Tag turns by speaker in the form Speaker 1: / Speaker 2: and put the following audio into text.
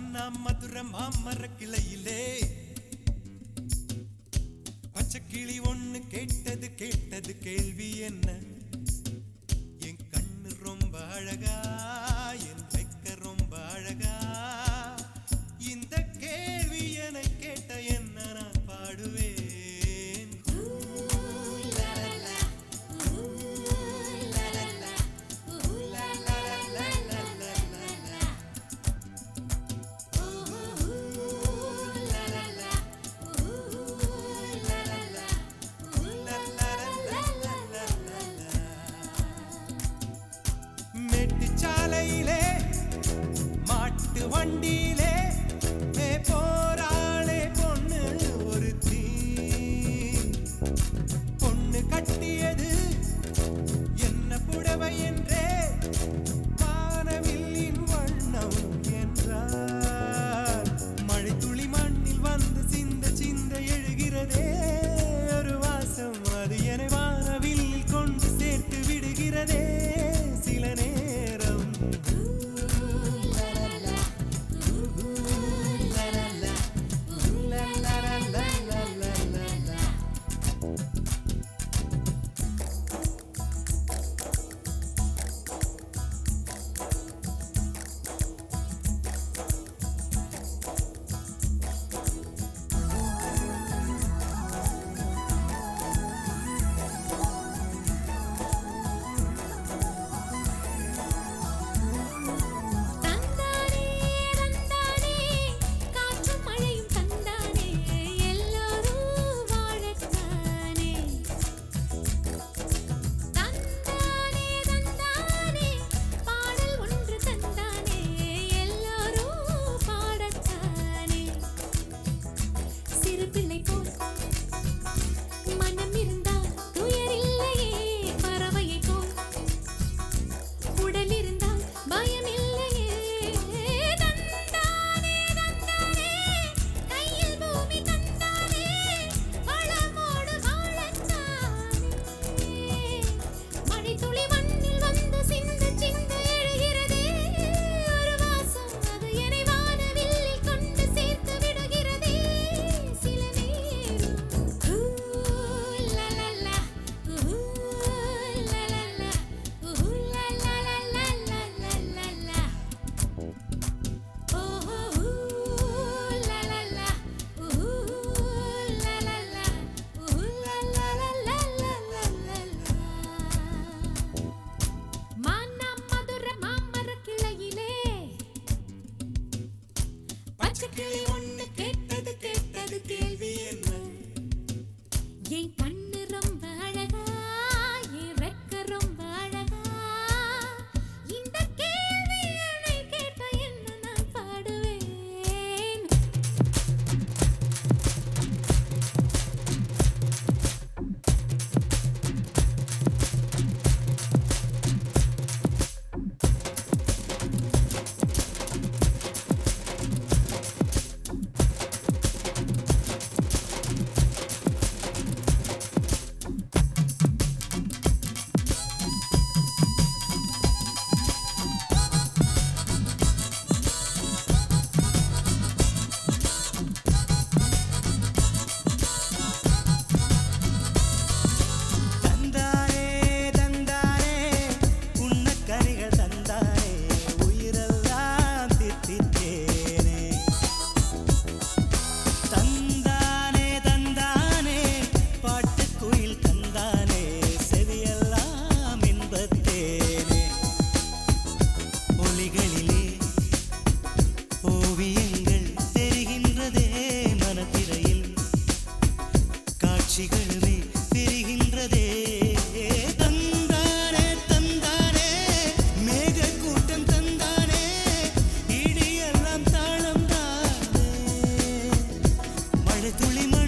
Speaker 1: அண்ணா மதுர மாமர கிளையிலே. பச்சை கிளி ஒண்ணு கேட்டது கேட்டது கேள்வி சாலையிலே மாட்டு வண்டியிலே
Speaker 2: துளிம